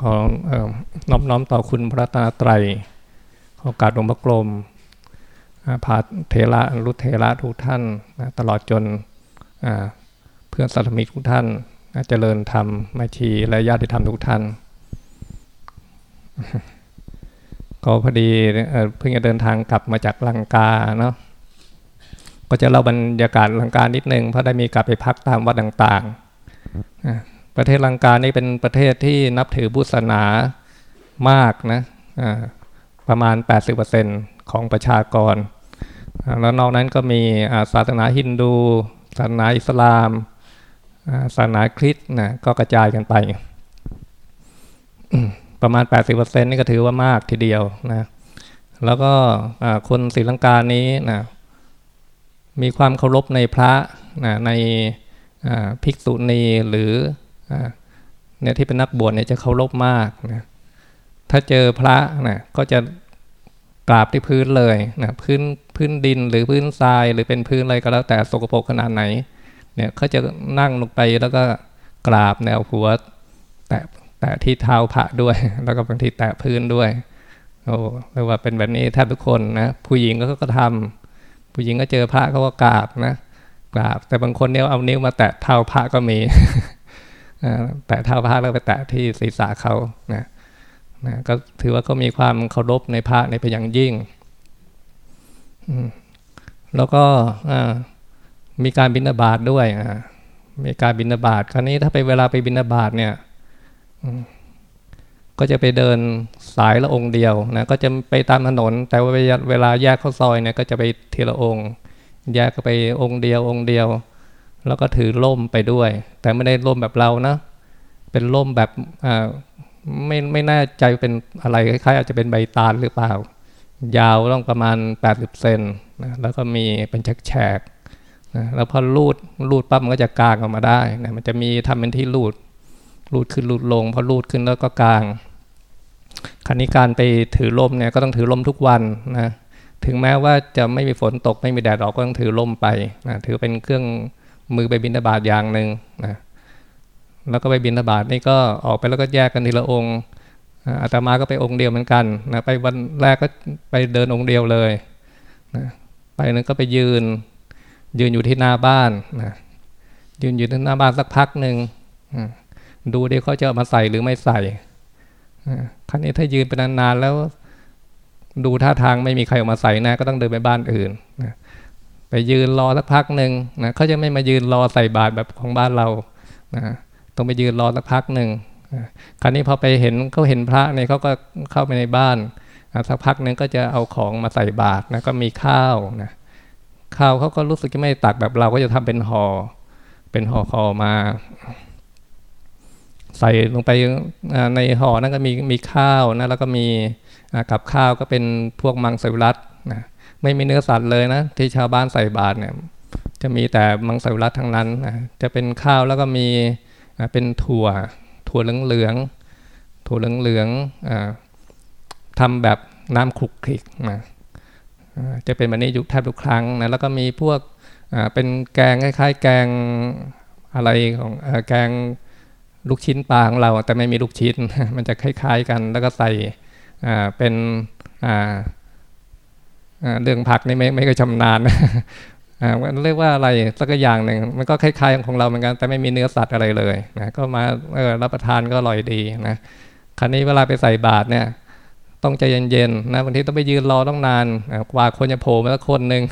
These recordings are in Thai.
ขอน้อมน้อมต่อคุณพระตาไตรขอการหลวงพระกรมพาเทระรุเทระทุกท่านตลอดจนเพื่อนสัตมิกทุกท่านเจริญธรรมไม่ชีและญาติธรรมทุกท่าน ก็พอดีเพิ่งจะเดินทางกลับมาจากลังกาเนาะก็จะเล่าบรรยากาศลังกานิดนึงเพราะได้มีกลับไปพักตามวัดต่างๆ ประเทศลังกานี่เป็นประเทศที่นับถือพุทธศาสนามากนะประมาณ 80%ของประชากร แล้วนอกนั้นก็มีศาสนาฮินดู ศาสนาอิสลามศาสนาคริสต์นะก็กระจายกันไป ประมาณ 80%นี่ก็ถือว่ามากทีเดียวนะแล้วก็คนศรีลังกานี้นะมีความเคารพในพระนะในภิกษุณีหรือ เนี่ยที่เป็นนักบวชเนี่ยจะเคารพมากนะถ้าเจอพระนะก็จะกราบที่พื้นเลยนะพื้นพื้นดินหรือพื้นทรายหรือเป็นพื้นอะไรก็แล้วแต่สกปรกขนาดไหน เนี่ยเขาจะนั่งลงไปแล้วก็กราบแนวหัวแตะแตะที่เท้าพระด้วย แล้วก็บางทีแตะพื้นด้วยโอ้เรียกว่าเป็นแบบนี้แทบทุกคนนะผู้หญิงก็ก็ทำผู้หญิงก็เจอพระเขาก็กราบนะกราบ แต่บางคนเนี่ยเอานิ้วมาแตะเท้าพระก็มี แตะเท้าพระแล้วไปแตะที่ศีรษะเขานะนะก็ถือว่าก็มีความเคารพในพระในเป็นอย่างยิ่ง แล้วก็มีการบินาบาตด้วยมีการบินาบาตคราวนี้ถ้าไปเวลาไปบินาบาตเนี่ยก็จะไปเดินสายละองค์เดียวนะก็จะไปตามถนน แต่ว่าเวลาแยกเข้าซอยเนี่ยก็จะไปทีละองค์ แยกไปองค์เดียวองค์เดียว แล้วก็ถือล่มไปด้วย แต่ไม่ได้ล่มแบบเรานะเป็นล่มแบบไม่ไม่แน่ใจเป็นอะไรคล้ายๆอาจจะเป็นใบตาลหรือเปล่า ยาวต้องประมาณ 80 เซนนะแล้วก็มีเป็นแฉกนะแล้วพอรูดรูดปั๊บมันก็จะกางออกมาได้นะมันจะมีทำเป็นที่รูดรูดขึ้นรูดลงพอรูดขึ้นแล้วก็กางครั้นี้การไปถือลมเนี่ยก็ต้องถือลมทุกวันนะถึงแม้ว่าจะไม่มีฝนตกไม่มีแดดออกก็ต้องถือลมไปนะถือเป็นเครื่อง มือไปบินบาตอย่างหนึ่งนะแล้วก็ไปบินบาตนี่ก็ออกไปแล้วก็แยกกันทีละองค์อาตมาก็ไปองค์เดียวเหมือนกันนะไปวันแรกก็ไปเดินองค์เดียวเลยนะไปนึงก็ไปยืน ยืนอยู่ที่หน้าบ้านนะยืนอยู่ที่หน้าบ้านสักพักหนึ่งดูดิเขาจะมาใส่หรือไม่ใส่ครั้นี้ถ้ายืนไปนานๆแล้ว ดูท่าทางไม่มีใครออกมาใส่นะก็ต้องเดินไปบ้านอื่น ไปยืนรอสักพักหนึ่งนะเขาจะไม่มายืนรอใส่บาตรแบบของบ้านเรานะต้องไปยืนรอสักพักหนึ่งครั้นี้พอไปเห็นเขาเห็นพระเนี่ยเขาก็เข้าไปในบ้านสักพักหนึ่งก็จะเอาของมาใส่บาตรนะก็มีข้าวนะข้าวเขาก็รู้สึกจะไม่ตักแบบเราก็จะทำเป็นหอ่อเป็นห่อคอมา ใส่ลงไปในห่อนั้นก็มีมีข้าวนะแล้วก็มีกับข้าวก็เป็นพวกมังสวิรัตนะ ไม่มีเนื้อสัตว์เลยนะ ที่ชาวบ้านใส่บาตรเนี่ย จะมีแต่มังสวิรัตทั้งนั้นนะจะเป็นข้าวแล้วก็มีเป็นถั่ว ถั่วเหลืองๆถั่วเหลืองๆทำแบบน้ำคลุกคลิกนะจะเป็นแบบนี้อยู่แทบทุกครั้งนะแล้วก็มีพวกเป็นแกงคล้ายๆ แกงอะไรของแกงลูกชิ้นปลาของเราแต่ไม่มีลูกชิ้น มันจะคล้าย ๆ กัน แล้วก็ใส่เป็น เรื่องผักนี่ไม่ไม่เคยชำนาญมันเรียกว่าอะไรสักอย่างหนึ่งมันก็คล้ายๆของเราเหมือนกันแต่ไม่มีเนื้อสัตว์อะไรเลยนะก็มารับประทานก็อร่อยดีนะครั้นี้เวลาไปใส่บาตรเนี่ยต้องใจเย็นๆนะบางทีต้องไปยืนรอต้องนานกว่าคนจะโผล่มาสักคนหนึ่ง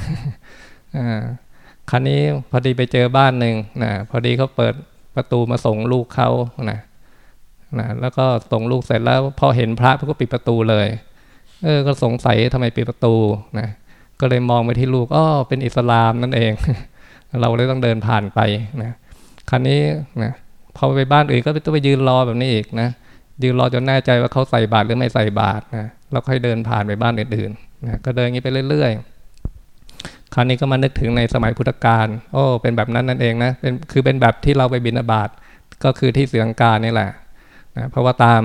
ครั้นี้พอดีไปเจอบ้านหนึ่งนะพอดีเขาเปิดประตูมาส่งลูกเขานะนะแล้วก็ส่งลูกเสร็จแล้วพอเห็นพระเขาก็ปิดประตูเลย เออ ก็สงสัยทำไมปิดประตูนะ ก็เลยมองไปที่ลูกอ๋อเป็นอิสลามนั่นเอง เราเลยต้องเดินผ่านไปนะครั้นี้นะพอไปบ้านอื่นก็ต้องไปยืนรอแบบนี้อีกนะยืนรอจนแน่ใจว่าเขาใส่บาตรหรือไม่ใส่บาตรนะแล้วค่อยเดินผ่านไปบ้านอื่นๆนะก็เดินอย่างนี้ไปเรื่อย ๆ คราวนี้ก็มานึกถึงในสมัยพุทธกาลโอ้เป็นแบบนั้นนั่นเองนะเป็นคือเป็นแบบที่เราไปบิณฑบาตก็คือที่เสียงกานี่แหละ นะเพราะว่าตาม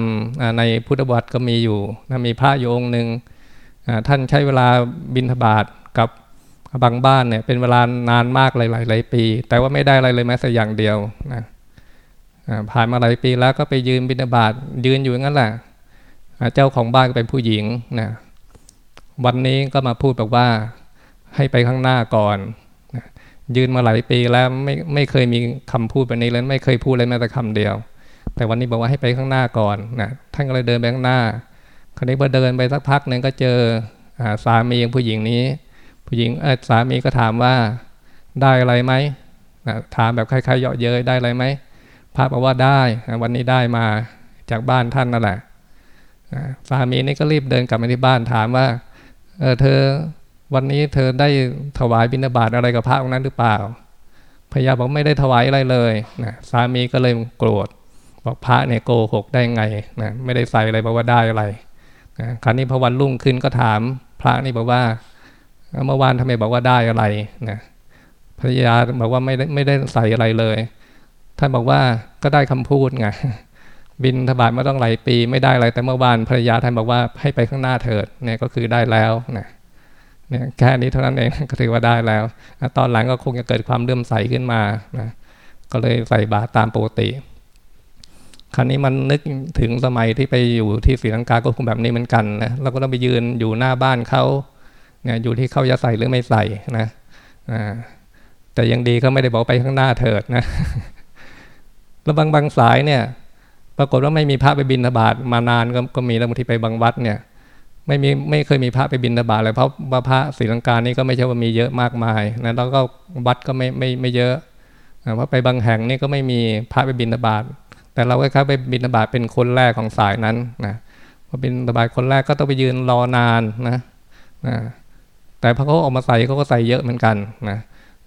ในพุทธบัตรก็มีอยู่นะมีพระโยงหนึ่งท่านใช้เวลาบิณฑบาตกับบางบ้านเนี่ยเป็นเวลานานมากหลายๆปี แต่ว่าไม่ได้อะไรเลยแม้แต่อย่างเดียวนะผ่านมาหลายปีแล้วก็ไปยืนบิณฑบาตยืนอยู่งั้นแหละเจ้าของบ้านก็เป็นผู้หญิงนะวันนี้ก็มาพูดบอกว่าให้ไปข้างหน้าก่อนยืนมาหลายปีแล้วไม่ไม่เคยมีคำพูดแบบนี้เลยไม่เคยพูดเลยแม้แต่คำเดียว แต่วันนี้บอกว่าให้ไปข้างหน้าก่อนนะท่านก็เลยเดินไปข้างหน้า คราวนี้พอเดินไปสักพักหนึ่งก็เจอสามีของผู้หญิงนี้ ผู้หญิงสามีก็ถามว่าได้อะไรไหมถามแบบคล้ายๆเยาะเย้ยได้อะไรไหมพระบอกว่าได้วันนี้ได้มาจากบ้านท่านนั่นแหละสามีนี่ก็รีบเดินกลับมาที่บ้านถามว่าเออเธอวันนี้เธอได้ถวายบิณฑบาตอะไรกับพระองค์นั้นหรือเปล่าพญาบอกไม่ได้ถวายอะไรเลยนะสามีก็เลยโกรธ บอกพระเนี่ยโกหกได้ไงนะไม่ได้ใส่อะไรบอกว่าได้อะไรนะคราวนี้พอวันรุ่งขึ้นก็ถามพระนี่บอกว่าเมื่อวานทำไมบอกว่าได้อะไรนะพญาบอกว่าไม่ได้ไม่ได้ใส่อะไรเลย ท่านบอกว่าก็ได้คำพูดไงบินทบาทมาต้องหลายปีไม่ได้อะไรแต่เมื่อวานภรรยาท่านบอกว่าให้ไปข้างหน้าเถิดเนี่ยก็คือได้แล้วนะเนี่ยแค่นี้เท่านั้นเองก็ถือว่าได้แล้ว ตอนหลังก็คงจะเกิดความเลื่อมใสขึ้นมานะก็เลยใส่บาตรตามปกติ ครั้นี้มันนึกถึงสมัยที่ไปอยู่ที่ศรีลังกาก็คงแบบนี้เหมือนกันนะเราก็ต้องไปยืนอยู่หน้าบ้านเขาเนี่ยอยู่ที่เขาจะใส่หรือไม่ใส่นะแต่ยังดีก็ไม่ได้บอกไปข้างหน้าเถิดนะแล้วบางบางสายเนี่ย ปรากฏว่าไม่มีพระไปบินทบาทมานานก็ก็มีแล้วบางทีไปบางวัดเนี่ย ไม่มีไม่เคยมีพระไปบินทบาทเลยเพราะว่าพระศรีลังกานี่ก็ไม่ใช่ว่ามีเยอะมากมายนะแล้วก็วัดก็ไม่ไม่ไม่เยอะเพราะไปบางแห่งนี่ก็ไม่มีพระไปบินทบาท แต่เราก็เข้าไปบินบาทเป็นคนแรกของสายนั้นนะพอบินทบาทคนแรกก็ต้องไปยืนรอนานนะนะแต่พอเขาออกมาใส่เขาก็ใส่เยอะเหมือนกันนะ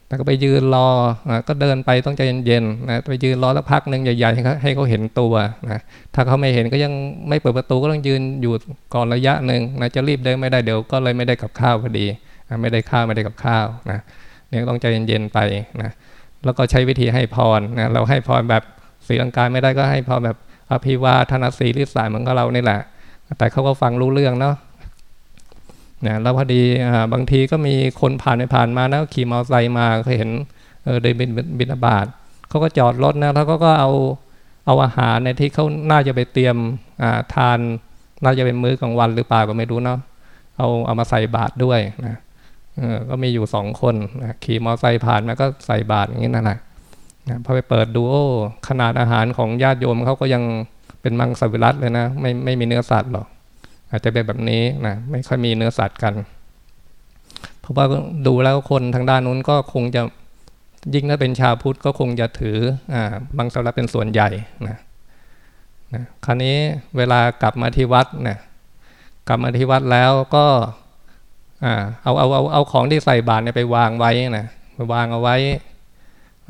แต่ก็ไปยืนรอนะก็เดินไปต้องใจเย็นๆนะไปยืนรอแล้วพักหนึ่งใหญ่ๆให้เขาให้เขาเห็นตัวนะถ้าเขาไม่เห็นก็ยังไม่เปิดประตูก็ต้องยืนอยู่ก่อนระยะหนึ่งนะจะรีบเดินไม่ได้เดี๋ยวก็เลยไม่ได้กับข้าวพอดีนะไม่ได้ข้าวไม่ได้กับข้าวนะเนี่ยต้องใจเย็นๆไปนะแล้วก็ใช้วิธีให้พรนะเราให้พรแบบ สีลังกาไม่ได้ก็ให้พรแบบอภิวาทนาสีริสายเหมือนกับเรานี่แหละ แต่เขาก็ฟังรู้เรื่องเนาะนะแล้วพอดีบางทีก็มีคนผ่านไปผ่านมานะขี่มอเตอร์ไซค์มาเคยเห็นเออเดินบินบินบาทเขาก็จอดรถนะแล้วเขาก็เอาเอาอาหารในที่เขาน่าจะไปเตรียมทาน น่าจะเป็นมื้อกลางวันหรือเปล่าก็ไม่รู้เนาะเอาเอามาใส่บาตรด้วยนะเออก็มีอยู่สองคนนะขี่มอเตอร์ไซค์ผ่านมาก็ใส่บาตรอย่างนี้นั่นแหละ นะพอไปเปิดดูโอขนาดอาหารของญาติโยมเขาก็ยังเป็นมังสวิรัตเลยนะ ไม่ไม่มีเนื้อสัตว์หรอก อาจจะเป็นแบบนี้นะไม่ค่อยมีเนื้อสัตว์กัน เพราะว่าดูแล้วคนทางด้านนู้นก็คงจะยิ่งถ้าเป็นชาวพุทธก็คงจะถืออ่าบางสำหรับเป็นส่วนใหญ่นะนะคราวนี้เวลากลับมาที่วัดนะกลับมาที่วัดแล้วก็อเอาเอาเอาเอาของที่ใส่บาตรเนี่ยไปวางไว้นะไปวางเอาไว้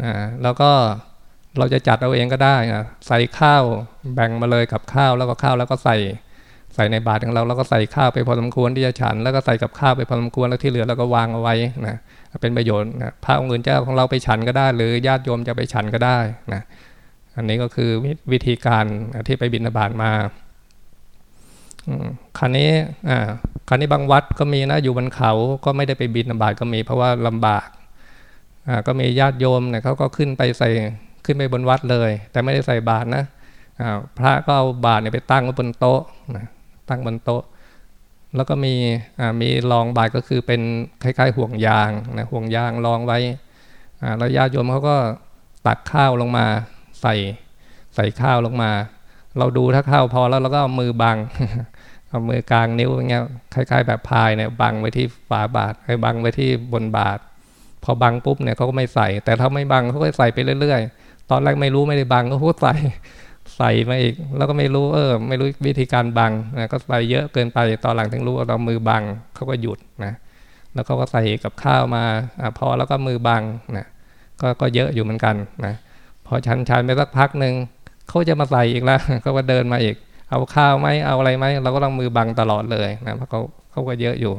อ่าแล้วก็เราจะจัดเอาเองก็ได้นะใส่ข้าวแบ่งมาเลยกับข้าวแล้วก็ข้าวแล้วก็ใส่ใส่ในบาตรของเราแล้วก็ใส่ข้าวไปพอสมควรที่จะฉัน แล้วก็ใส่กับข้าวไปพอสมควรแล้วที่เหลือเราก็วางเอาไว้นะเป็นประโยชน์นะพระองค์อื่นเจ้าของเราไปฉันก็ได้ หรือญาติโยมจะไปฉันก็ได้นะอันนี้ก็คือวิธีการที่ไปบิณฑบาตมาครั้นี้อ่าครั้นี้บางวัดก็มีนะอยู่บนเขาก็ไม่ได้ไปบิณฑบาตก็มีเพราะว่าลำบาก ก็มีญาติโยมเนี่ยเขาก็ขึ้นไปใส่ขึ้นไปบนวัดเลย แต่ไม่ได้ใส่บาตรนะพระก็เอาบาตรเนี่ยไปตั้งไว้บนโต๊ะนะตั้งบนโต๊ะ แล้วก็มีมีรองบาตรก็คือเป็นคล้ายๆห่วงยางนะห่วงยางรองไว้แล้วญาติโยมเขาก็ตักข้าวลงมาใส่ใส่ข้าวลงมา เราดูถ้าข้าวพอแล้วเราก็เอามือบังเอามือกลางนิ้วอย่างเงี้ยคล้าย ๆ แบบพายเนี่ยบังไว้ที่ฝาบาตรให้บังไว้ที่บนบาตร พอบังปุ๊บเนี่ยเขาก็ไม่ใส่ แต่ถ้าไม่บังเขาก็ใส่ไปเรื่อยๆ ตอนแรกไม่รู้ไม่ได้บังก็พูดใส่ใส่มาอีก แล้วก็ไม่รู้เออ ไม่รู้วิธีการบังนะก็ใส่เยอะเกินไปตอนหลังถึงรู้ว่าเรามือบังเขาก็หยุดนะแล้วเขาก็ใส่กับข้าวมาอพอแล้วก็มือบังนะก็ก็เยอะอยู่เหมือนกันนะพอชันชันไปสักพักหนึ่งเขาจะมาใส่อีกแล้วเขาก็เดินมาอีก เอาข้าวไหมเอาอะไรไหมเราก็ต้องมือบังตลอดเลยนะเพราะเขาเขาก็เยอะอยู่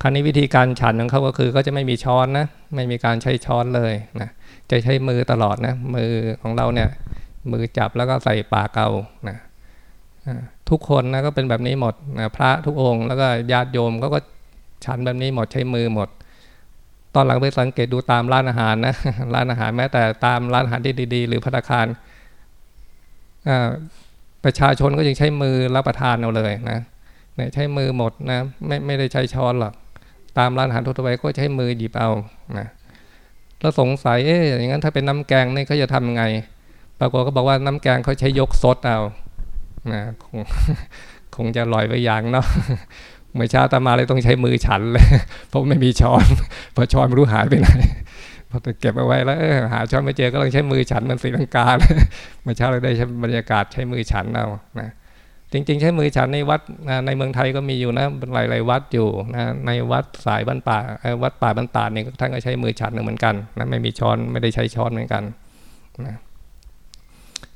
คราวนี้วิธีการฉันของเขาก็คือก็จะไม่มีช้อนนะไม่มีการใช้ช้อนเลยนะจะใช้มือตลอดนะมือของเราเนี่ยมือจับแล้วก็ใส่ปากเอานะทุกคนนะก็เป็นแบบนี้หมดนะพระทุกองค์แล้วก็ญาติโยมเขาก็ฉันแบบนี้หมดใช้มือหมด ตอนหลังไปสังเกตดูตามร้านอาหารนะร้านอาหารแม้แต่ตามร้านอาหารที่ดี ๆ หรือพัตคารประชาชนก็ยังใช้มือรับประทานเอาเลยนะ เนี่ยใช้มือหมดนะไม่ไม่ได้ใช้ช้อนหรอกตามร้านอาหารทั่วไปก็ใช้มือหยิบเอานะแล้วสงสัยเอ๊ะอย่างนั้นถ้าเป็นน้ำแกงนี่เขาจะทำไง ปรากฏก็บอกว่าน้ำแกงเขาใช้ยกซดเอานะคงคงจะลอยไปอย่างเนาะเมื่อเช้าตามาเลยต้องใช้มือฉันเลยเพราะไม่มีช้อนพอช้อนไม่รู้หายไปไหนพอเก็บเอาไว้แล้วหาช้อนไม่เจอก็ต้องใช้มือฉันมันสีลังกาเมื่อเช้าเราได้ใช้บรรยากาศใช้มือฉันเอานะ จริง ๆ ใช้มือฉันในวัดในเมืองไทยก็มีอยู่นะหลายๆวัดอยู่นะในวัดสายบ้านป่าวัดป่าบ้านตาเนี่ยท่านก็ใช้มือฉันเหมือนกันนะไม่มีช้อนไม่ได้ใช้ช้อนเหมือนกันนะ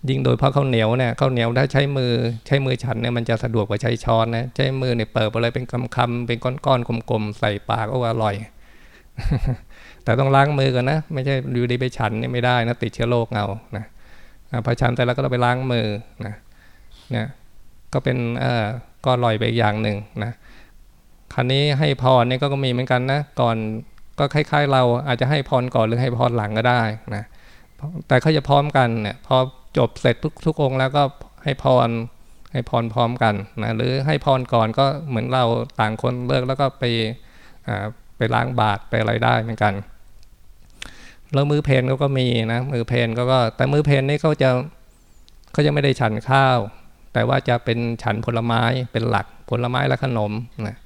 ยิ่งโดยเพราะข้าวเหนียวเนี่ยข้าวเหนียวถ้าใช้มือใช้มือฉันเนี่ยมันจะสะดวกกว่าใช้ช้อนนะใช้มือเนี่ยเปิดไปเลยเป็นคำๆเป็นก้อนๆกลมๆใส่ปากก็อร่อย แต่ต้องล้างมือก่อนนะ ไม่ใช่อยู่ดีไปฉันนี่ไม่ได้นะติดเชื้อโรคเอานะพอฉันแต่แล้วก็ต้องไปล้างมือนะเนี่ย ก็เป็นเอ่อก็ลอยไปอย่างหนึ่งนะครั้นี้ให้พรนี่ก็มีเหมือนกันนะก่อนก็คล้ายๆ เราอาจจะให้พรก่อนหรือให้พรหลังก็ได้นะแต่เขาจะพร้อมกันเนี่ยพอจบเสร็จทุกทุกองแล้วก็ให้พรให้พรพร้อมกันนะหรือให้พรก่อนก็เหมือนเราต่างคนเลิกแล้วก็ไปไปล้างบาตรไปอะไรได้เหมือนกันแล้วมือเพนเขาก็มีนะมือเพนก็ก็แต่มือเพนนี่เขาจะเขาจะไม่ได้ฉันข้าว แต่ว่าจะเป็นฉันผลไม้เป็นหลักผลไม้และขนมนะ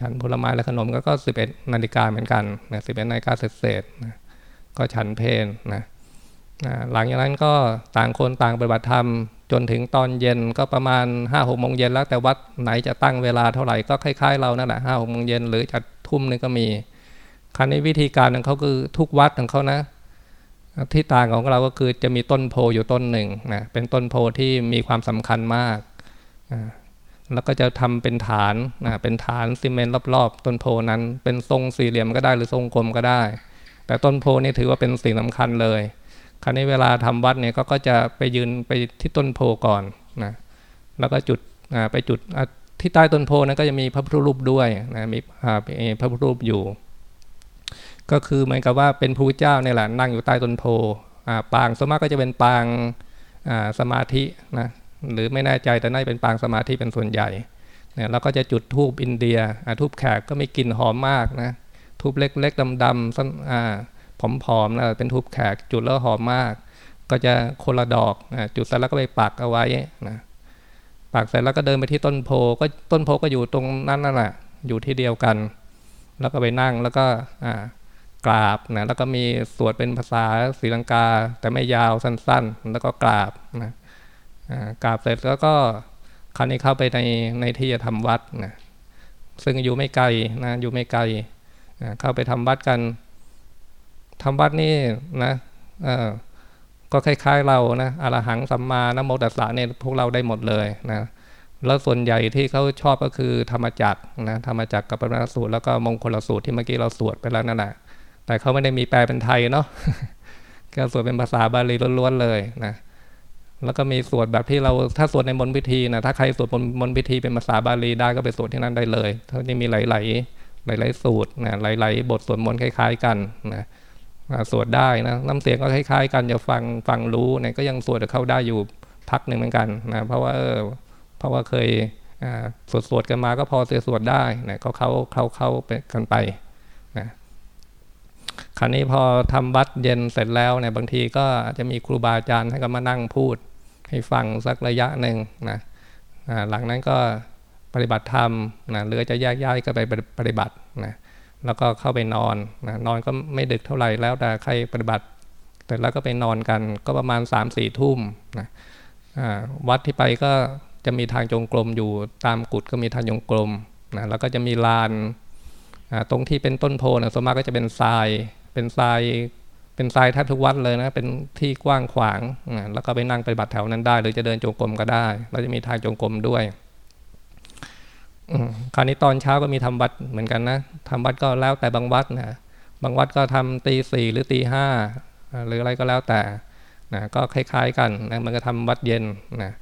ฉันผลไม้และขนมก็ก็สิบเอ็ดนาฬิกาเหมือนกันนะสิบเอ็ดนาฬิกาเศษนะก็ฉันเพนนะหลังจากนั้นก็ต่างคนต่างปฏิบัติธรรม จนถึงตอนเย็นก็ประมาณห้าหกโมงเย็นแล้วแต่วัดไหนจะตั้งเวลาเท่าไหร่ก็คล้ายๆเรานั่นแหละห้าหกโมงเย็นหรือจะทุ่มนึงก็มีครั้นี้วิธีการของเขาคือทุกวัดของเขานะ ที่ต่างของเราก็คือจะมีต้นโพอยู่ต้นหนึ่งนะเป็นต้นโพที่มีความสำคัญมาก แล้วก็จะทำเป็นฐานนะเป็นฐานซีเมนต์รอบๆ ต้นโพนั้นเป็นทรงสี่เหลี่ยมก็ได้หรือทรงกลมก็ได้ แต่ต้นโพนี่ถือว่าเป็นสิ่งสำคัญเลย คราวนี้เวลาทำวัดเนี่ยก็ก็จะไปยืนไปที่ต้นโพก่อนนะแล้วก็จุดไปจุดที่ใต้ต้นโพนั้นก็จะมีพระพุทธรูปด้วยนะมีพระพุทธรูปอยู่ ก็คือเหมือนกับว่าเป็นผู้เจ้าเนี่ยแหละนั่งอยู่ใต้ต้นโพปางสมมติก็จะเป็นปางสมาธินะหรือไม่แน่ใจแต่น่าจะเป็นปางสมาธิเป็นส่วนใหญ่เนี่ยเราก็จะจุดทูบอินเดียทูบแขกก็ไม่กลิ่นหอมมากนะทูบเล็กๆดำๆสั้นผอมๆนะเป็นทูบแขกจุดแล้วหอมมาก ก็จะคนละดอกจุดเสร็จแล้วก็ไปปักเอาไว้นะปักเสร็จแล้วก็เดินไปที่ต้นโพก็ต้นโพก็อยู่ตรงนั้นนั่นแหละอยู่ที่เดียวกัน แล้วก็ไปนั่งแล้วก็อ่า กราบนะแล้วก็มีสวดเป็นภาษาศรีลังกา แต่ไม่ยาวสั้น ๆ แล้วก็กราบนะกราบเสร็จแล้วก็คราวนี้เข้าไปในในที่จะทำวัดนะซึ่งอยู่ไม่ไกลนะอยู่ไม่ไกลนะเข้าไปทำวัดกันทำวัดนี่นะก็คล้ายๆเรานะอรหังสัมมานะโมตัสสะเนี่ยพวกเราได้หมดเลยนะแล้วส่วนใหญ่ที่เขาชอบก็คือธรรมจักรนะธรรมจักรกับปรณสูตรแล้วก็มงคลสูตรที่เมื่อกี้เราสวดไปแล้วนั่นแหละ แต่เขาไม่ได้มีแปลเป็นไทยเนาะก็สวดเป็นภาษาบาลีล้วนๆเลยนะแล้วก็มีสวดแบบที่เราถ้าสวดในมนพิธีนะถ้าใครสวดมนพิธีเป็นภาษาบาลีได้ก็ไปสวดที่นั่นได้เลยเขาจะมีหลาย ๆ หลาย ๆ สูตรนะหลาย ๆ บทสวดมนต์คล้าย ๆ กันนะสวดได้นะน้ำเสียงก็คล้าย ๆ กันจะฟังฟังรู้เนี่ยก็ยังสวดเข้าได้อยู่พักหนึ่งเหมือนกันนะเพราะว่าเพราะว่าเคยสวดสวดกันมาก็พอเสียสวดได้นะเขาเขาเขาเขาไปกันไปนะ คราวนี้พอทำวัดเย็นเสร็จแล้วเนี่ยบางทีก็จะมีครูบาอาจารย์ให้ก็มานั่งพูด ให้ฟังสักระยะหนึ่งนะหลังนั้นก็ปฏิบัติธรรมนะหรือจะแยกย้ายก็ไปปฏิบัตินะแล้วก็เข้าไปนอนนะนอนก็ไม่ดึกเท่าไหร่แล้วแต่ใครปฏิบัติแต่แล้วก็ไปนอนกันก็ประมาณ3ามสี่ทุ่มนะวัดที่ไปก็จะมีทางจงกรมอยู่ตามกุฏก็มีทางจงกรมนะแล้วก็จะมีลาน ตรงที่เป็นต้นโพนะสมมติก็จะเป็นทราย เป็นทรายเป็นทรายแทบทุกวัดเลยนะ เป็นที่กว้างขวาง แล้วก็ไปนั่งไปบัตรแถวนั้นได้ หรือจะเดินจงกรมก็ได้ เราจะมีทางจงกรมด้วย คราวนี้ตอนเช้าก็มีทำวัดเหมือนกันนะทำวัดก็แล้วแต่บางวัดนะ บางวัดก็ทำตีสี่หรือตีห้าหรืออะไรก็แล้วแต่นะก็คล้ายๆกันนะมันก็ทำวัดเย็นนะ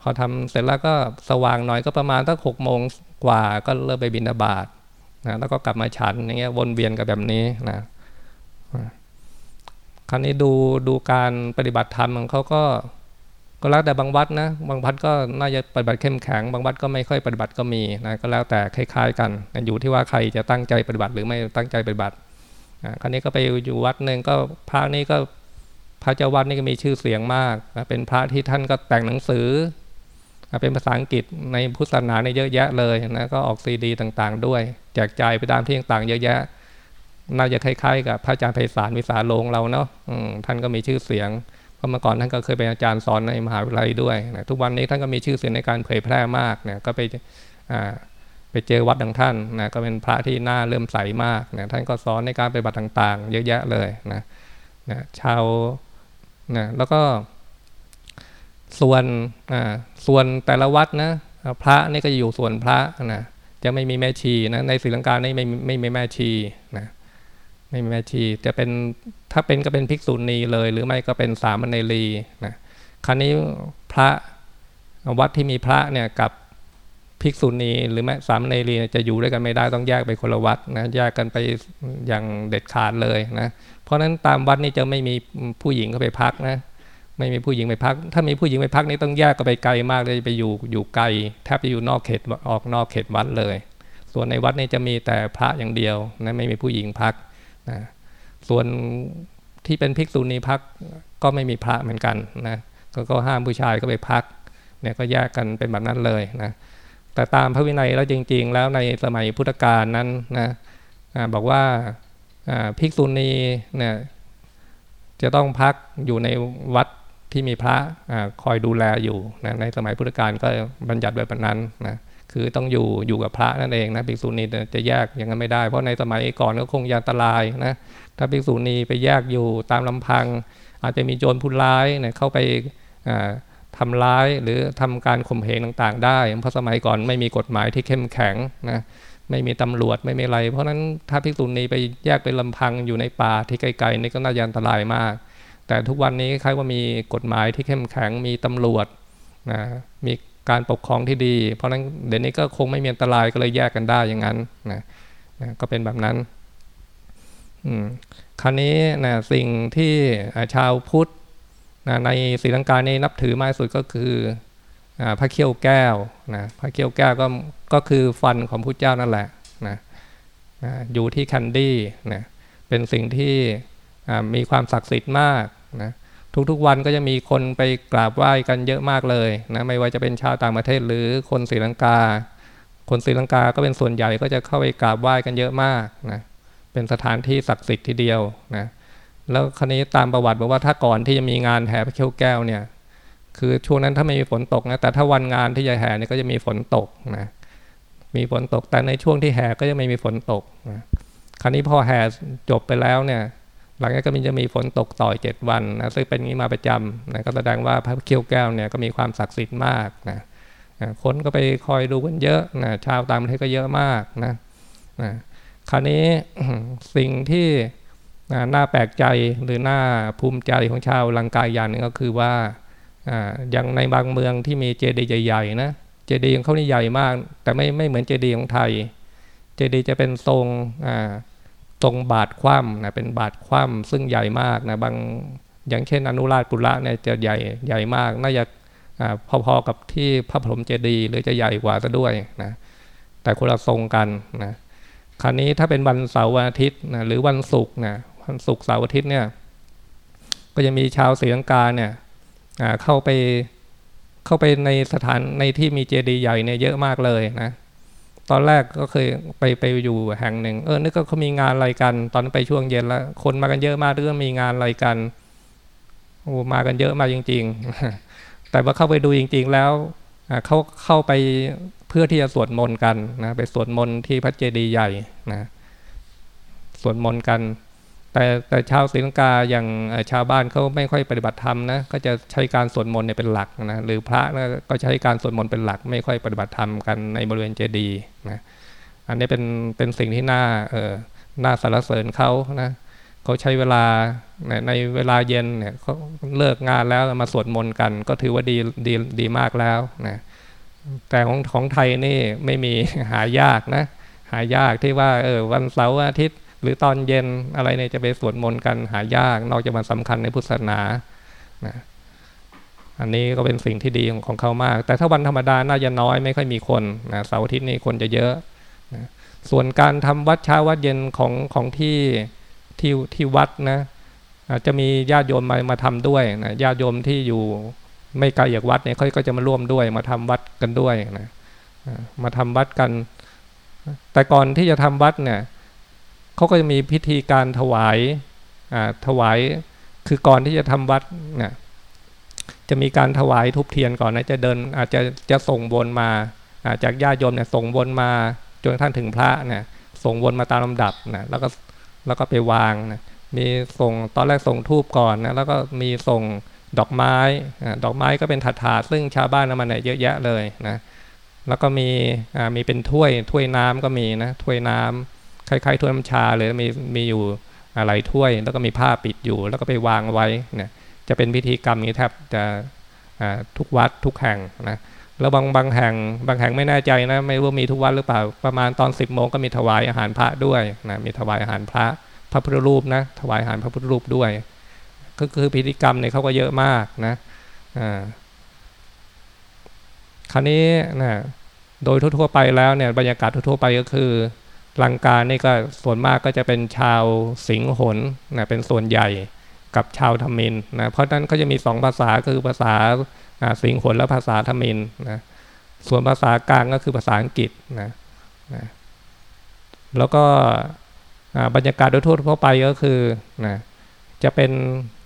พอทำเสร็จแล้วก็สว่างหน่อยก็ประมาณตั้งหกโมงกว่าก็เริ่มไปบินบาต นะแล้วก็กลับมาฉันอย่างเงี้ยวนเวียนกับแบบนี้นะคราวนี้ดูดูการปฏิบัติธรรมของเขาก็ก็แล้วแต่บางวัดนะบางวัดก็น่าจะปฏิบัติเข้มแข็ง บางวัดก็ไม่ค่อยปฏิบัติก็มีนะก็แล้วแต่คล้าย ๆ กันอยู่ที่ว่าใครจะตั้งใจปฏิบัติหรือไม่ตั้งใจปฏิบัติคราวนี้ก็ไปอยู่วัดหนึ่งก็พระนี่ก็พระเจ้าวัดนี่ก็มีชื่อเสียงมาก เป็นพระที่ท่านก็แต่งหนังสือ เป็นภาษาอังกฤษในพุทธศาสนาเนี่ยเยอะแยะเลยนะก็ออกซีดีต่างๆ ด้วย แจกจ่ายไปตามที่ต่างๆ เยอะแยะ น่าจะคล้ายๆ กับพระอาจารย์ไพศาลวิสาโลงเราเนาะท่านก็มีชื่อเสียงเพราะเมื่อก่อนท่านก็เคยเป็นอาจารย์สอนในมหาวิทยาลัยด้วยนะทุกวันนี้ท่านก็มีชื่อเสียงในการเผยแพร่มากเนี่ยก็ไปไปเจอวัดดังท่านนะก็เป็นพระที่น่าเริ่มใสมากนะท่านก็สอนในการปฏิบัติต่าง ๆ เยอะแยะเลยนะนะชาวนะแล้วก็ ส่วนส่วนแต่ละวัดนะพระนี่ก็อยู่ส่วนพระนะจะไม่มีแม่ชีนะในศรีลังกาไม่ไม่ไม่มีแม่ชีนะไม่มีแม่ชีจะเป็นถ้าเป็นก็เป็นภิกษุณีเลย หรือไม่ก็เป็นสามเณรีนะครั้นี้พระวัดที่มีพระเนี่ยกับภิกษุณีหรือแม่สามเณรีจะอยู่ด้วยกันไม่ได้ต้องแยกไปคนละวัดนะแยกกันไปอย่างเด็ดขาดเลยนะเพราะฉะนั้นตามวัดนี่จะไม่มีผู้หญิงเข้าไปพักนะ ไม่มีผู้หญิงไปพัก ถ้ามีผู้หญิงไปพักนี่ต้องแยกกันไปไกลมากเลยไปอยู่อยู่ไกลแทบจะอยู่นอกเขตออกนอกเขตวัดเลย ส่วนในวัดนี่จะมีแต่พระอย่างเดียวนะไม่มีผู้หญิงพักนะส่วนที่เป็นภิกษุณีพักก็ไม่มีพระเหมือนกันนะกก็ห้ามผู้ชายก็ไปพักเนี่ยก็แยกกันเป็นแบบนั้นเลยนะแต่ตามพระวินัยแล้วจริง ๆ แล้วในสมัยพุทธกาลนั้นนะบอกว่าภิกษุณีเนี่ยจะต้องพักอยู่ในวัด ที่มีพระอคอยดูแลอยู่นะในสมัยพุทธกาลก็บัญญัติแบบนั้นนะคือต้องอยู่อยู่กับพระนั่นเองนะภิกษุณีจะแยกอย่างนั้นไม่ได้เพราะในสมัยก่อนก็คงยานตรายนะถ้าภิกษุณีไปแยกอยู่ตามลำพัง อาจจะมีโจรผู้ร้ายเนี่ยเข้าไปทำร้ายหรือทำการข่มเหงต่างๆ ได้เพราะสมัยก่อนไม่มีกฎหมายที่เข้มแข็งนะไม่มีตำรวจไม่มีอะไร เพราะนั้นถ้าภิกษุณีไปแยกเป็นลำพังอยู่ในป่าที่ไกลๆนี่ก็น่าจะอันตรายมาก แต่ทุกวันนี้คล้ายว่ามีกฎหมายที่เข้มแข็งมีตำรวจนะมีการปกครองที่ดี เพราะนั้นเดี๋ยวนี้ก็คงไม่มีอันตรายก็เลยแยกกันได้อย่างนั้นนะนะก็เป็นแบบนั้นอืมคราวนี้นะสิ่งที่ชาวพุทธนะในศรีลังกานี่นับถือมากสุดก็คือพระเขี้ยวแก้วนะพระเขี้ยวแก้วก็ก็คือฟันของพระเจ้านั่นแหละนะนะอยู่ที่คันดี้นะเป็นสิ่งที่มีความศักดิ์สิทธิ์มาก นะทุกๆวันก็จะมีคนไปกราบไหว้กันเยอะมากเลยนะไม่ว่าจะเป็นชาวต่างประเทศหรือคนศรีลังกา คนศรีลังกาก็เป็นส่วนใหญ่ก็จะเข้าไปกราบไหว้กันเยอะมากนะเป็นสถานที่ศักดิ์สิทธิ์ทีเดียวนะแล้วครนี้ตามประวัติบอกว่าถ้าก่อนที่จะมีงานแห่พระเขี้ยวแก้วเนี่ยคือช่วงนั้นถ้าไม่มีฝนตกนะแต่ถ้าวันงานที่จะแห่เนี่ยก็จะมีฝนตกนะมีฝนตกแต่ในช่วงที่แห่ก็จะไม่มีฝนตกนะคราวนี้พอแห่จบไปแล้วเนี่ย หลังจากก็มีจะมีฝนตกต่อเจ็ดวันนะซึ่งเป็นนี้มาประจำนะก็แสดงว่าพระเขี้ยวแก้วเนี่ยก็มีความศักดิ์สิทธิ์มากนะคนก็ไปคอยดูกันเยอะนะชาวต่างประเทศก็เยอะมากนะนะคราวนี้สิ่งที่น่าแปลกใจหรือน่าภูมิใจของชาวลังกายยานึงก็คือว่าอย่างในบางเมืองที่มีเจดีย์ใหญ่ๆนะเจดีย์ของเขานี่ใหญ่มาก แต่ไม่ไม่เหมือนเจดีย์ของไทย เจดีย์จะเป็นทรง ทรงบาทคว่ำนะเป็นบาทคว่ำซึ่งใหญ่มากนะบางอย่างเช่น อนุราชปุระเนี่ยจะใหญ่ใหญ่มาก น่าจะพอๆกับที่พระพรหมเจดีย์หรือจะใหญ่กว่าซะด้วยนะแต่คนละทรงกันนะคราวนี้ถ้าเป็นวันเสาร์วันอาทิตย์นะหรือวันศุกร์นะวันศุกร์เสาร์อาทิตย์เนี่ยก็จะมีชาวศรีลังกาเนี่ยเข้าไปเข้าไปในสถานในที่มีเจดีย์ใหญ่เนี่ยเยอะมากเลยนะ ตอนแรกก็เคยไปไปอยู่แห่งหนึ่ง เออนึกว่าเขามีงานอะไรกัน ตอนไปช่วงเย็นแล้ว คนมากันเยอะมากเรื่องมีงานอะไรกันโอ้มากันเยอะมากจริง ๆ แต่ว่าเข้าไปดูจริง ๆ แล้วเขาเข้าไปเพื่อที่จะสวดมนต์กันนะ ไปสวดมนต์ที่พระเจดีย์ใหญ่นะ สวดมนต์กัน แต่แต่ชาวศรีลังกาอย่างชาวบ้านเขาไม่ค่อยปฏิบัติธรรมนะก็จะใช้การสวดมนต์เนี่ยเป็นหลักนะหรือพระก็ใช้การสวดมนต์เป็นหลัก ไม่ค่อยปฏิบัติธรรมกันในบริเวณเจดีย์นะอันนี้เป็นเป็นสิ่งที่น่าเออน่าสรรเสริญเขานะเขาใช้เวลาในเวลาเย็นเนี่ยเขาเลิกงานแล้วมาสวดมนต์กัน ก็ถือว่าดีดีดีมากแล้วนะแต่ของของไทยนี่ไม่มีหายากนะหายากที่ว่าเออวันเสาร์อาทิตย์ หรือตอนเย็นอะไรเนี่ยจะไปสวดมนต์กันหายาก นอกจากมันสำคัญในพุทธศาสนานะอันนี้ก็เป็นสิ่งที่ดีของเขามาก แต่ถ้าวันธรรมดาน่าจะน้อยไม่ค่อยมีคนนะเสาร์อาทิตย์นี้คนจะเยอะนะส่วนการทำวัดเช้าวัดเย็นของของที่ที่ที่วัดนะจะมีญาติโยมมามาทำด้วยนะญาติโยมที่อยู่ไม่ไกลจากวัดเนี่ยเขาก็จะมาร่วมด้วย มาทำวัดกันด้วยนะมาทำวัดกัน แต่ก่อนที่จะทำวัดเนี่ย เขาก็จะมีพิธีการถวายถวายคือก่อนที่จะทำวัดเนี่ยจะมีการถวายทุบเทียนก่อนนะจะเดินอาจจะจะส่งวนมาจากญาติโยมเนี่ยส่งวนมาจนท่านถึงพระเนี่ยส่งวนมาตามลำดับนะแล้วก็แล้วก็ไปวางนะมีส่งตอนแรกส่งทูบก่อนนะแล้วก็มีส่งดอกไม้ดอกไม้ก็เป็นถาดถาซึ่งชาวบ้านนำมาเนี่ยเยอะแยะเลยนะแล้วก็มีมีเป็นถ้วยถ้วยน้ำก็มีนะถ้วยน้ำ คล้ายๆถ้วยน้ำชาเลยมีมีอยู่อะไรถ้วย แล้วก็มีผ้าปิดอยู่ แล้วก็ไปวางไว้เนี่ยจะเป็นพิธีกรรมนี้แทบจะทุกวัดทุกแห่งนะแล้วบางบางแห่งบางแห่งไม่แน่ใจนะไม่รู้มีทุกวัดหรือเปล่าประมาณตอน 10บโมงก็มีถวายอาหารพระด้วยนะมีถวายอาหารพระพระพุทธรูปนะถวายอาหารพระพุทธรูปด้วย ก็คือพิธีกรรมเนี่ยเขาก็เยอะมากนะคราวนี้นะโดยทั่วๆไปแล้วเนี่ยบรรยากาศทั่วๆไปก็คือ ลังกานี่ก็ส่วนมากก็จะเป็นชาวสิงหนนะเป็นส่วนใหญ่กับชาวธมินนะเพราะนั้นก็จะมีสองภาษาคือภาษาสิงหนและภาษาธมินนะส่วนภาษากลางก็คือภาษาอังกฤษนะนะแล้วก็บรรยากาศโดยทั่วไปก็คือนะจะเป็น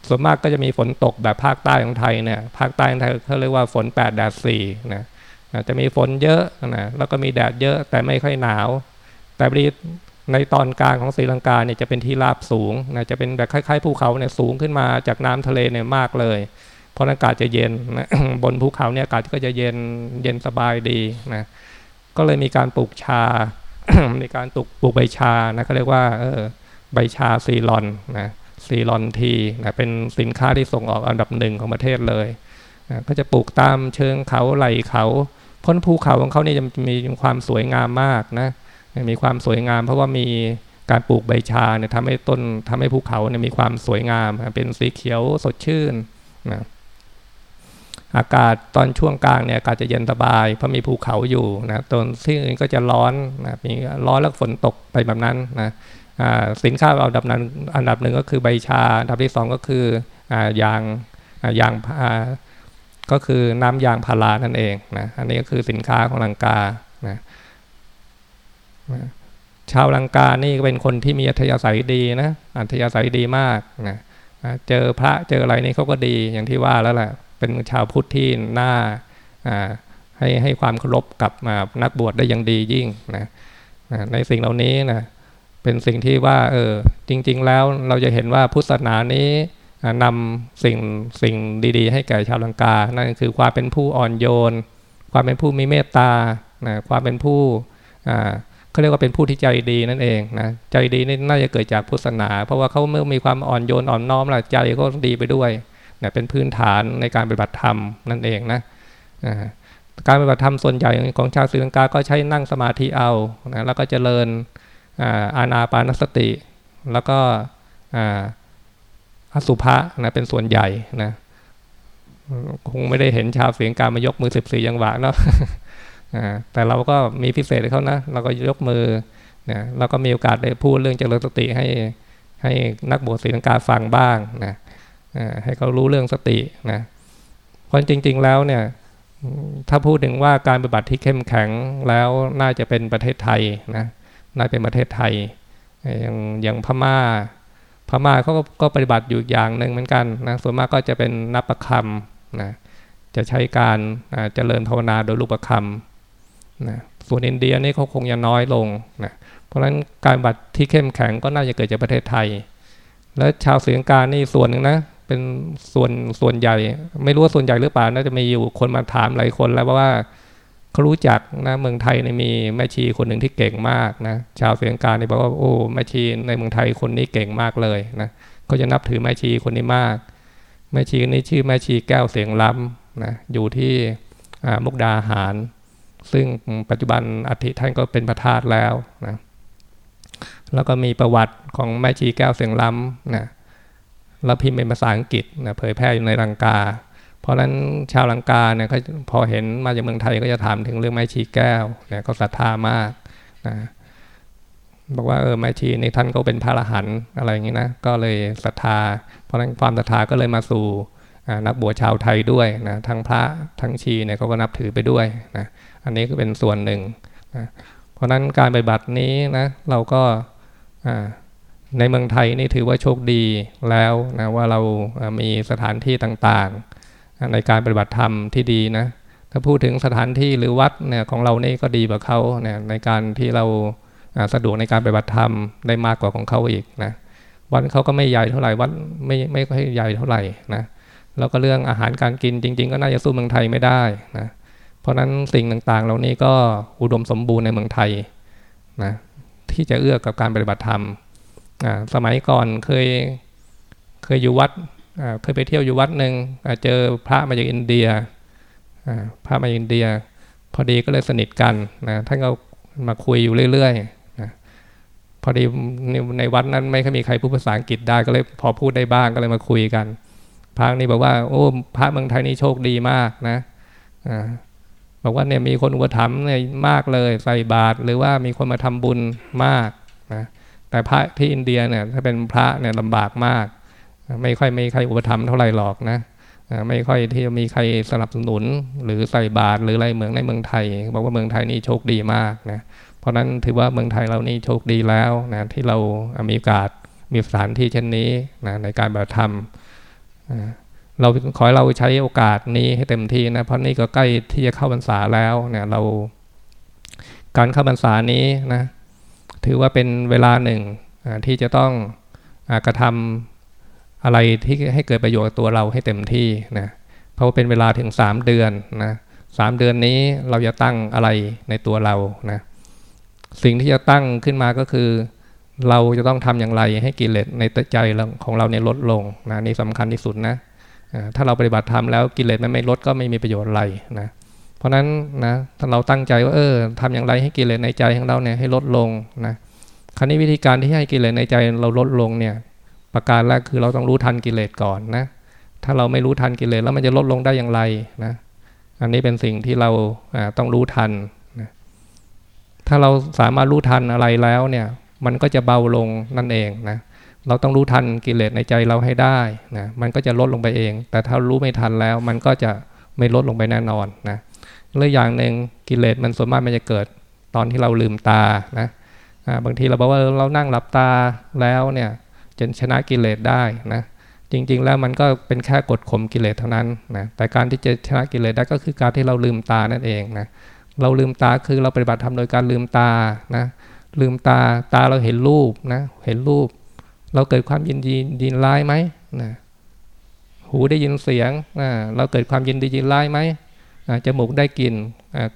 ส่วนมากก็จะมีฝนตกแบบภาคใต้ของไทยเนี่ยภาคใต้ของไทยเขาเรียกว่าฝน8แดด4นะจะมีฝนเยอะนะแล้วก็มีแดดเยอะแต่ไม่ค่อยหนาว แต่บริในตอนกลางของศรีลังกาเนี่ยจะเป็นที่ราบสูงนะจะเป็นแบบคล้ายๆภูเขาเนี่ยสูงขึ้นมาจากน้ำทะเลเนี่ยมากเลย เพราะอากาศจะเย็นนะบนภูเขาเนี่ยอากาศก็จะเย็นเย็นสบายดีนะก็เลยมีการปลูกชา มีการปลูกปลูกใบชานะเขาเรียกว่าเออใบชาซีลอนนะซีลอนทีนะเป็นสินค้าที่ส่งออกอันดับหนึ่งของประเทศเลยนะก็จะปลูกตามเชิงเขาไหลเขาพ้นภูเขาของเขาเนี่ยจะมีความสวยงามมากนะ มีความสวยงาม เพราะว่ามีการปลูกใบชาเนี่ยทำให้ต้นทำให้ภูเขาเนี่ยมีความสวยงาม เป็นสีเขียวสดชื่นนะอากาศตอนช่วงกลางเนี่ยอากาศจะเย็นสบาย เพราะมีภูเขาอยู่นะตอนที่อื่นก็จะร้อนนะมีร้อนแล้วฝนตกไปแบบนั้นนะสินค้าอันดับนั้นอันดับหนึ่งก็คือใบชาอันดับที่สองก็คือยางยางก็คือน้ำยางพารานั่นเองนะอันนี้ก็คือสินค้าของลังกานะ ชาวลังกานี่ก็เป็นคนที่มีอัธยาศัยดีนะ อัธยาศัยดีมากนะเจอพระเจออะไรนี่เขาก็ดีอย่างที่ว่าแล้วแหละเป็นชาวพุทธที่หน้าให้ให้ความเคารพกับนักบวชได้อย่างดียิ่งนะในสิ่งเหล่านี้นะเป็นสิ่งที่ว่าเออจริง ๆ แล้วเราจะเห็นว่าพุทธศาสนานี้นำสิ่งสิ่งดีๆ ให้แก่ชาวลังกา นั่นคือความเป็นผู้อ่อนโยน ความเป็นผู้มีเมตตานะความเป็นผู้ เขาเรียกว่าเป็นผู้ที่ใจดีนั่นเองนะใจดีนี่น่าจะเกิดจากพุทธศาสนา เพราะว่าเขาเมื่อมีความอ่อนโยนอ่อนน้อมละใจก็ดีไปด้วยนะเป็นพื้นฐานในการปฏิบัติธรรมนั่นเองนะการปฏิบัติธรรมส่วนใหญ่ของชาวศรีลังกาก็ใช้นั่งสมาธิเอานะแล้วก็เจริญอาณาปานสติ แล้วก็อสุภะนะเป็นส่วนใหญ่นะคงไม่ได้เห็นชาวเสียงการมายกมือสิบสี่ยังหวะเนาะ แต่เราก็มีพิเศษเขานะเราก็ยกมือนะเราก็มีโอกาสได้พูดเรื่องเจริญสติให้ให้นักบวชศรีลังกาฟังบ้างนะให้เขารู้เรื่องสตินะเพราะจริง ๆแล้วเนี่ยถ้าพูดถึงว่าการปฏิบัติที่เข้มแข็งแล้วน่าจะเป็นประเทศไทยนะน่าเป็นประเทศไทยอย่างอย่างพม่า พม่าเขาก็ปฏิบัติอยู่อย่างหนึ่งเหมือนกันนะส่วนมากก็จะเป็นนับประคำนะจะใช้การเจริญภาวนาโดยรูปประคำ นะส่วนอินเดียนี่เขาคงจะน้อยลงนะเพราะฉะนั้นการบัตรที่เข้มแข็งก็น่าจะเกิดจากประเทศไทย และชาวเสียงการนี่ส่วนหนึ่งนะเป็นส่วนส่วนใหญ่ ไม่รู้ว่าส่วนใหญ่หรือเปล่าน่าจะมีอยู่คนมาถามหลายคนแล้วว่าเขารู้จักนะเมืองไทยในมีแม่ชีคนหนึ่งที่เก่งมากนะชาวเสียงการนี่บอกว่าโอ้แม่ชีในเมืองไทยคนนี้เก่งมากเลยนะเขาจะนับถือแม่ชีคนนี้มาก แม่ชีคนนี้ชื่อแม่ชีแก้วเสียงล้ำนะอยู่ที่มุกดาหาร ซึ่งปัจจุบันอธิท่านก็เป็นประธาตแล้วนะแล้วก็มีประวัติของแม่ชีแก้วเสียงล้ำนะแล้วพิมพ์เป็นภาษาอังกฤษนะเผยแพร่อยู่ในรังกา เพราะฉะนั้นชาวลังกาเนี่ยเขาพอเห็นมาจากเมืองไทยก็จะถามถึงเรื่องไม้ชีแก้วเนี่ยก็ศรัทธามากนะบอกว่าเออแม่ชีในท่านก็เป็นพระอรหันต์อะไรอย่างนี้นะก็เลยศรัทธา เพราะฉะนั้นความศรัทธาก็เลยมาสู่นักบวชชาวไทยด้วยนะทั้งพระทั้งชีเนี่ยเขาก็นับถือไปด้วยนะ อันนี้ก็เป็นส่วนหนึ่งนะเพราะฉะนั้นการปฏิบัตินี้นะเราก็ในเมืองไทยนี่ถือว่าโชคดีแล้วนะว่าเรามีสถานที่ต่างๆ ในการปฏิบัติธรรมที่ดีนะถ้าพูดถึงสถานที่หรือวัดเนี่ยของเรานี่ก็ดีกว่าเขาเนี่ยในการที่เราสะดวกในการปฏิบัติธรรมได้มากกว่าของเขาอีกนะวัดเขาก็ไม่ใหญ่เท่าไหร่วัดไม่ไม่ค่อยใหญ่เท่าไหร่นะแล้วก็เรื่องอาหารการกินจริง ๆ ก็น่าจะสู้เมืองไทยไม่ได้นะ เพราะนั้นสิ่งต่างๆ เหล่านี้ก็อุดมสมบูรณ์ในเมืองไทยนะที่จะเอื้อกับการปฏิบัติธรรมสมัยก่อนเคยเคยอยู่วัดเคยไปเที่ยวอยู่วัดหนึ่งเจอพระมาจากอินเดียพระมาจากอินเดีย พอดีก็เลยสนิทกันนะท่านก็มาคุยอยู่เรื่อยๆพอดีในวัดนั้นไม่ค่อยมีใครพูดภาษาอังกฤษได้ก็เลยพอพูดได้บ้างก็เลยมาคุยกันพระนี่บอกว่า โอ้พระเมืองไทยนี่โชคดีมากนะ บอกว่าเนี่ยมีคนอุปถัมภ์เนี่ยมากเลยใส่บาตรหรือว่ามีคนมาทำบุญมากนะแต่พระที่อินเดียเนี่ยถ้าเป็นพระเนี่ยลำบากมาก ไม่ค่อยมีใครอุปถัมภ์เท่าไหร่หรอกนะไม่ค่อยที่จะมีใครสนับสนุนหรือใส่บาตรหรืออะไรเหมือนในเมืองไทยบอกว่าเมืองไทยนี่โชคดีมากนะเพราะนั้นถือว่าเมืองไทยเรานี่โชคดีแล้วนะที่เรามีโอกาสมีสถานที่เช่นนี้นะในการบัติธรรม เราขอให้เราใช้โอกาสนี้ให้เต็มที่นะเพราะนี่ก็ใกล้ที่จะเข้าพรรษาแล้วเนี่ยเรา การเข้าพรรษานี้นะถือว่าเป็นเวลาหนึ่งที่จะต้องอกระทำอะไรที่ให้เกิดประโยชน์ตัวเราให้เต็มที่นะเพราะเป็นเวลาถึงสามเดือนนะสามเดือนนี้เราจะตั้งอะไรในตัวเรานะสิ่งที่จะตั้งขึ้นมาก็คือเราจะต้องทำอย่างไรให้กิเลสในใจของเราเนี่ยลดลงนะนี่สำคัญที่สุดนะ ถ้าเราปฏิบัติธรรมแล้วกิเลสมันไม่ลดก็ไม่มีประโยชน์อะไรนะเพราะนั้นนะถ้าเราตั้งใจว่าเออทำอย่างไรให้กิเลสในใจของเราเนี่ยให้ลดลงนะคราวนี้วิธีการที่ให้กิเลสในใจเราลดลงเนี่ยประการแรกคือเราต้องรู้ทันกิเลสก่อนนะถ้าเราไม่รู้ทันกิเลสแล้วมันจะลดลงได้อย่างไรนะอันนี้เป็นสิ่งที่เราต้องรู้ทันนะถ้าเราสามารถรู้ทันอะไรแล้วเนี่ยมันก็จะเบาลงนั่นเองนะ เราต้องรู้ทันกิเลสในใจเราให้ได้นะมันก็จะลดลงไปเอง แต่ถ้ารู้ไม่ทันแล้ว มันก็จะไม่ลดลงไปแน่นอนนะเรื่องอย่างหนึ่งกิเลสมันส่วนมากมันจะเกิดตอนที่เราลืมตานะบางทีเราบอกว่าเรานั่งหลับตาแล้วเนี่ยจะชนะกิเลสได้นะจริงๆแล้วมันก็เป็นแค่กดข่มกิเลสเท่านั้นนะแต่การที่จะชนะกิเลสได้ก็คือการที่เราลืมตานั่นเองนะเราลืมตาคือเราปฏิบัติทำโดยการลืมตานะลืมตาตาเราเห็นรูปนะเห็นรูป เราเกิดความยินดียินร้ายไหมนะหูได้ยินเสียงนะเราเกิดความยินดียินร้ายไหมจมูกได้กลิ่น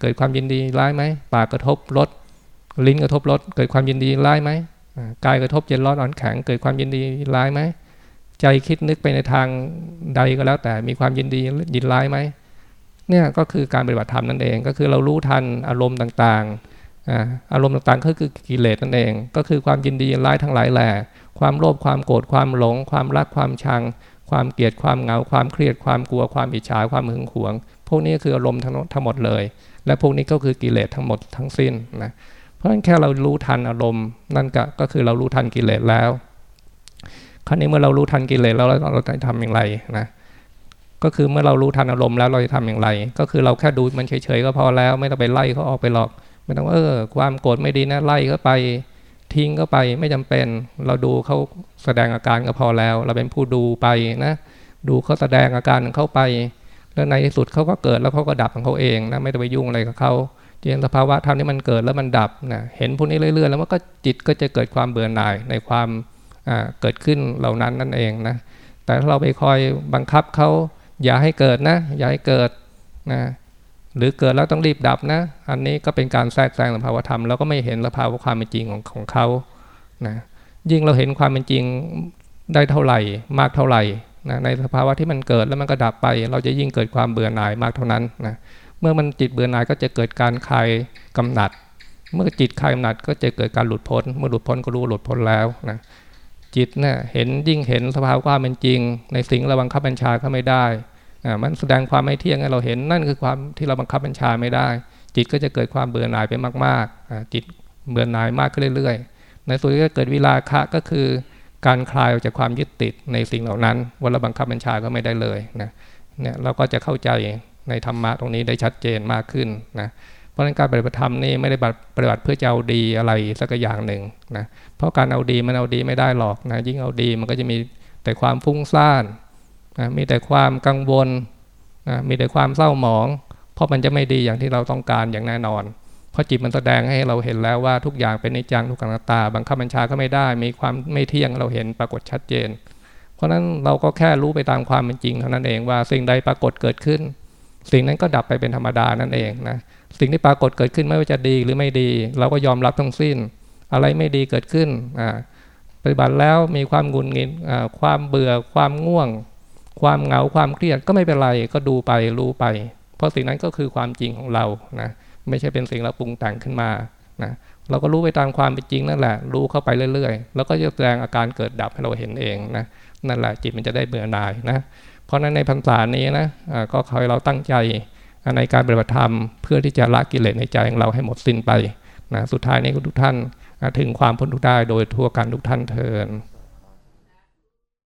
เกิดความยินดีร้ายไหมปากกระทบรสลิ้นกระทบรสเกิดความยินดีร้ายไหมกายกระทบเย็นร้อนอ่อนแข็งเกิดความยินดีร้ายไหมใจคิดนึกไปในทางใดก็แล้วแต่มีความยินดียินร้ายไหมเนี่ยก็คือการปฏิบัติธรรมนั่นเองก็คือเรารู้ทันอารมณ์ต่างๆ อารมณ์ต่างๆก็คือกิเลสนั่นเอง ก็คือความยินดียินร้ายทั้งหลายแหละความโลภความโกรธความหลง ความรักความชัง ความเกลียดความเหงาความเครียดความกลัวความอิจฉาความหึงหวง พวกนี้คืออารมณ์ทั้งหมดเลย และพวกนี้ก็คือกิเลสทั้งหมดทั้งสิ้นนะเพราะฉะนั้นแค่เรารู้ทันอารมณ์นั่นก็ก็คือเรารู้ทันกิเลสแล้วคราวนี้เมื่อเรารู้ทันกิเลสแล้วเราจะทำอย่างไรนะก็คือเมื่อเรารู้ทันอารมณ์แล้วเราจะทำอย่างไร ก็คือเราแค่ดูมันเฉยๆก็พอแล้ว ไม่ต้องไปไล่เขาออกไปหรอก ไม่ต้องเออ ความโกรธไม่ดีนะไล่เขาไป ทิ้งก็ไปไม่จำเป็น เราดูเขาแสดงอาการก็พอแล้ว เราเป็นผู้ดูไปนะ ดูเขาแสดงอาการของเขาไป แล้วในที่สุดเขาก็เกิดแล้วเขาก็ดับของเขาเองนะไม่ต้องไปยุ่งอะไรกับเขาจริงสภาวะธรรมนี่มันเกิดแล้วมันดับนะเห็นพวกนี้เรื่อยๆ แล้วมันก็จิตก็จะเกิดความเบื่อหน่ายในความเกิดขึ้นเหล่านั้นนั่นเองนะแต่ถ้าเราไปคอยบังคับเขาอย่าให้เกิดนะ อย่าให้เกิดนะ หรือเกิดแล้วต้องรีบดับนะ อันนี้ก็เป็นการแทรกแซงสภาวธรรมเราก็ไม่เห็นสภาวะความเป็นจริงของของเขานะยิ่งเราเห็นความเป็นจริงได้เท่าไหร่ มากเท่าไหร่นะในสภาวะที่มันเกิดแล้วมันก็ดับไป เราจะยิ่งเกิดความเบื่อหน่ายมากเท่านั้นนะเมื่อมันจิตเบื่อหน่ายก็จะเกิดการคลายกำหนัด เมื่อจิตคลายกำหนัดก็จะเกิดการหลุดพ้น เมื่อหลุดพ้นก็รู้หลุดพ้นแล้วนะจิตเนะ่ยเห็นยิ่งเห็นสภาวะความเป็นจริง ในสิ่งระวังขับบัญชาเขาไม่ได้ มันแสดงความไม่เที่ยงให้เราเห็นนั่นคือความที่เราบังคับบัญชาไม่ได้ จิตก็จะเกิดความเบื่อหน่ายไปมากๆจิตเบื่อหน่ายมากขึ้นเรื่อยๆ ในส่วนที่เกิดวิราคะก็คือการคลายออกจากความยึดติดในสิ่งเหล่านั้นวันเราบังคับบัญชาก็ไม่ได้เลยนะเนี่ยเราก็จะเข้าใจในธรรมะตรงนี้ได้ชัดเจนมากขึ้นนะเพราะฉะนั้นการปฏิบัติธรรมนี่ไม่ได้ปฏิบัติเพื่อจะเอาดีอะไรสักอย่างหนึ่งนะเพราะการเอาดีมันเอาดีไม่ได้หรอกนะยิ่งเอาดีมันก็จะมีแต่ความฟุ้งซ่าน นะมีแต่ความกังวลนะมีแต่ความเศร้าหมอง เพราะมันจะไม่ดีอย่างที่เราต้องการอย่างแน่นอน เพราะจิตมันแสดงให้เราเห็นแล้วว่าทุกอย่างเป็นนิจังทุกขังตาบังคับบัญชาก็ไม่ได้ มีความไม่เที่ยงเราเห็นปรากฏชัดเจน เพราะนั้นเราก็แค่รู้ไปตามความเป็นจริงเท่านั้นเองว่าสิ่งใดปรากฏเกิดขึ้น สิ่งนั้นก็ดับไปเป็นธรรมดานั่นเองนะสิ่งที่ปรากฏเกิดขึ้นไม่ว่าจะดีหรือไม่ดี เราก็ยอมรับทั้งสิ้น อะไรไม่ดีเกิดขึ้นปฏิบัติแล้วมีความงุนงิดความเบื่อความง่วง ความเหงาความเครียดก็ไม่เป็นไรก็ดูไปรู้ไป เพราะสิ่งนั้นก็คือความจริงของเรานะไม่ใช่เป็นสิ่งเราปรุงแต่งขึ้นมานะเราก็รู้ไปตามความเป็นจริงนั่นแหละ รู้เข้าไปเรื่อยๆ แล้วก็จะแสดงอาการเกิดดับให้เราเห็นเองนะนั่นแหละจิตมันจะได้เบื่อหน่ายนะเพราะนั้นในพรรษานี้นะก็ขอให้เราตั้งใจในการปฏิบัติธรรมเพื่อที่จะละกิเลสในใจของเราให้หมดสิ้นไปนะสุดท้ายนี้ทุกท่านถึงความพ้นทุกข์ได้โดยทั่วกันทุกท่านเทิน